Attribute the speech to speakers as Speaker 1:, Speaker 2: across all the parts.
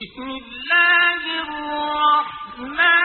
Speaker 1: بسم الله الرحمن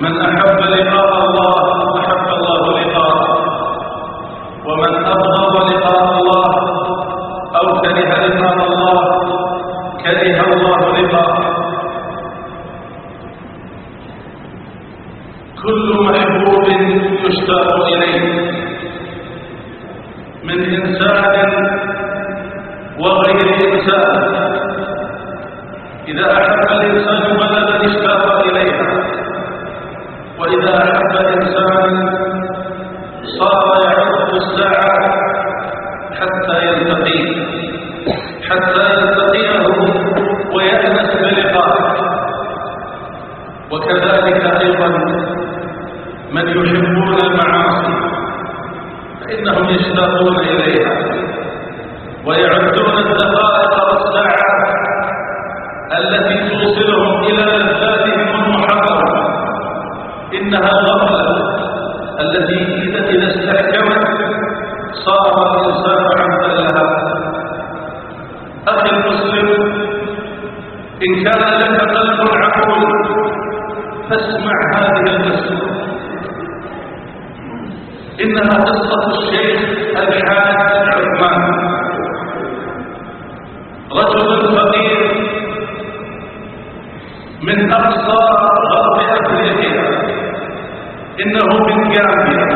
Speaker 1: من
Speaker 2: أحب لقاء إنها قصة الشيخ الحاج عثمان. رجل فقير من أقصى غرب أفريقيا. إنه من جامبيا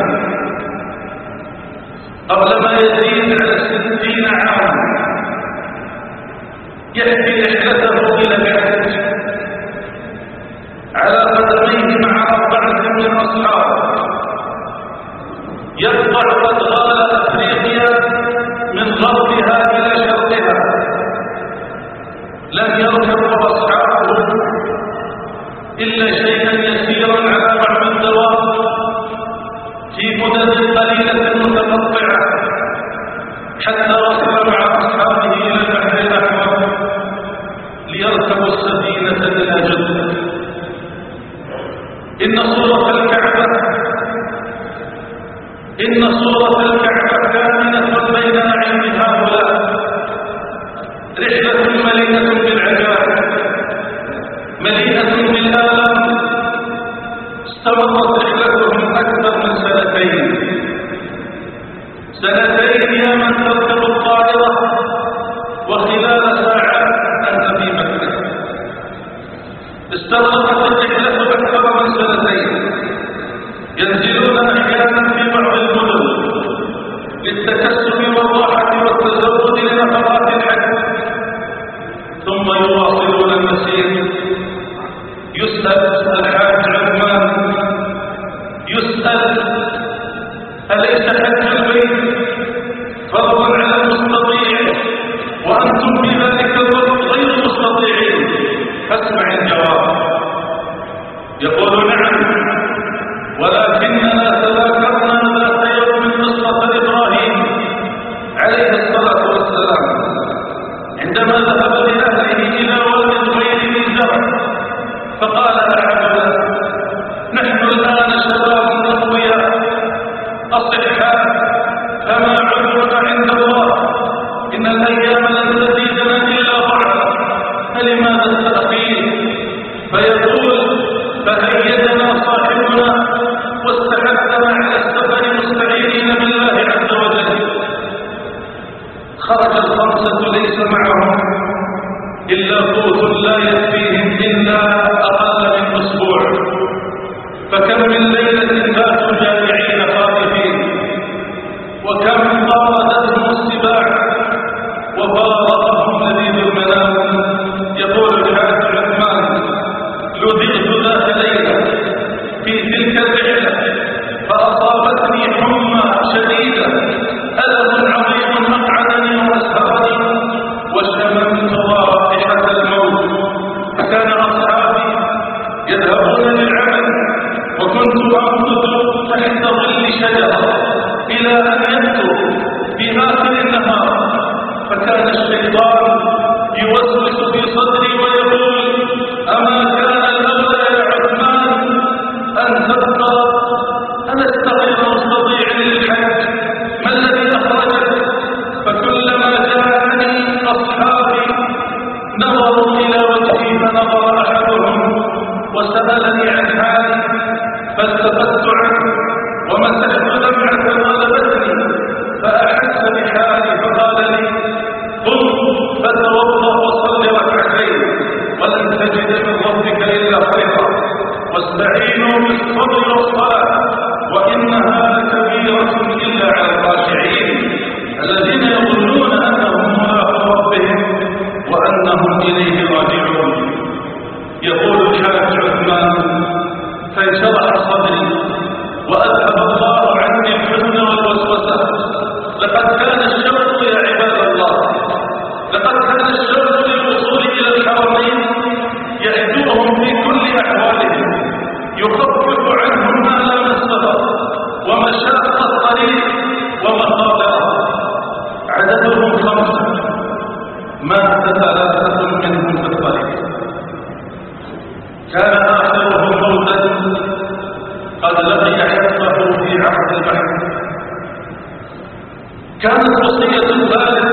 Speaker 2: كانت وصية الوالد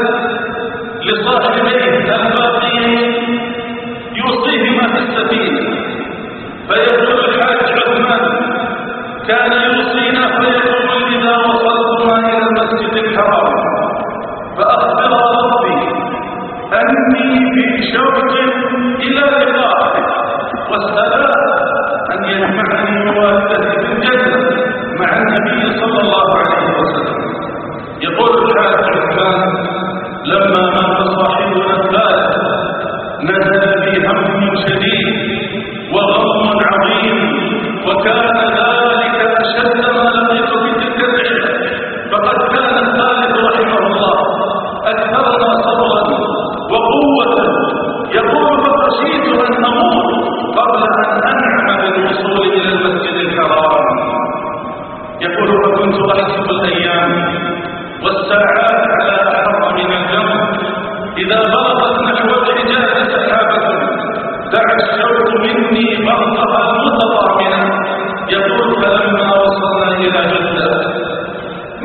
Speaker 2: لصاحب بيت الباقين يوصيه ما تستفيد فيقول الحاج عثمان. كان يوصينا فيقول إذا وصلتما إلى المسجد الحرام. فأخبر ربي أني في شوق إلى لقائك. والسلام أن يجمعني والدتي في الجنة مع النبي صلى الله عليه وسلم لما مات صاحب الأنفال نزل في هم شديد.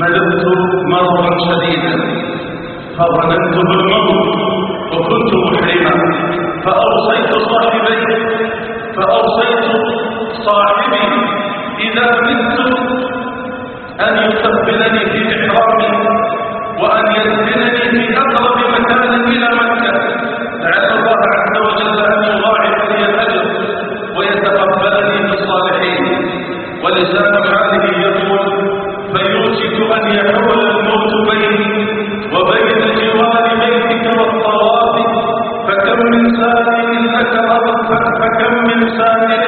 Speaker 2: ملكت مرضا شديدا فظننت بالموت وكنت محرما. فأوصيت صاحبي فأوصيت صاحبي إذا مت أن يقبلني في محرام وأن يدفنني في أقرب مكان إلى مكة. لعل الله عز وجل أن يضاعف لي الأجر ويتقبلني بالصالحين ولسان فكم من سائل أتى فكم من سائل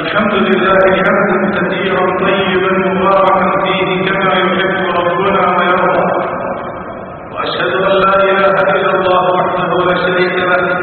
Speaker 2: الحمد لله حمدا كثيرا طيبا مباركا فيه كما يحب ربنا ويرضى. وأشهد أن لا إله إلا الله وحده لا شريك له.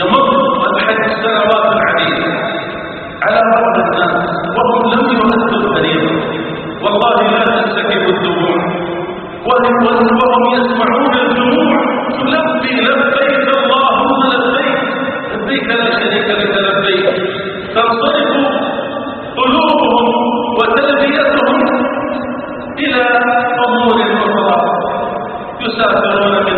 Speaker 2: يمر الحج سنوات عديدة. على بعض الناس وهم لم يؤدوا الفريضة والله لا تنسكب الدموع. وهم يسمعون الدموع. تلبي لبيك اللهم لبيك. لبيك لا شريك لك لبيك. تنصرف قلوبهم وتلبيتهم إلى أمور أخرى. يسافرون من